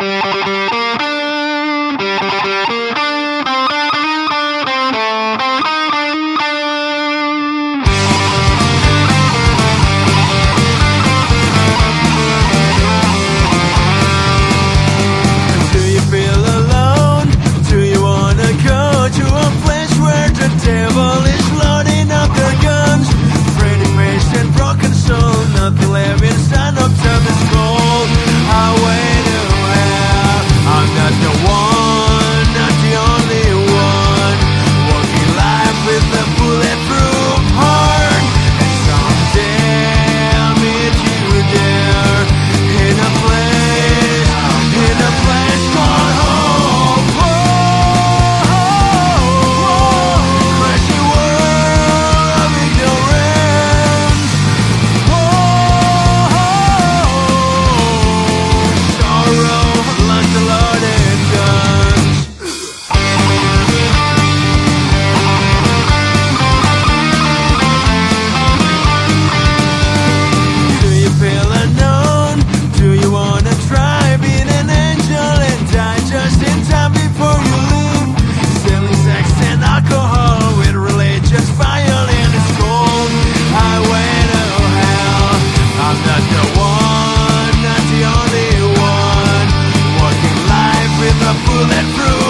Thank you. and through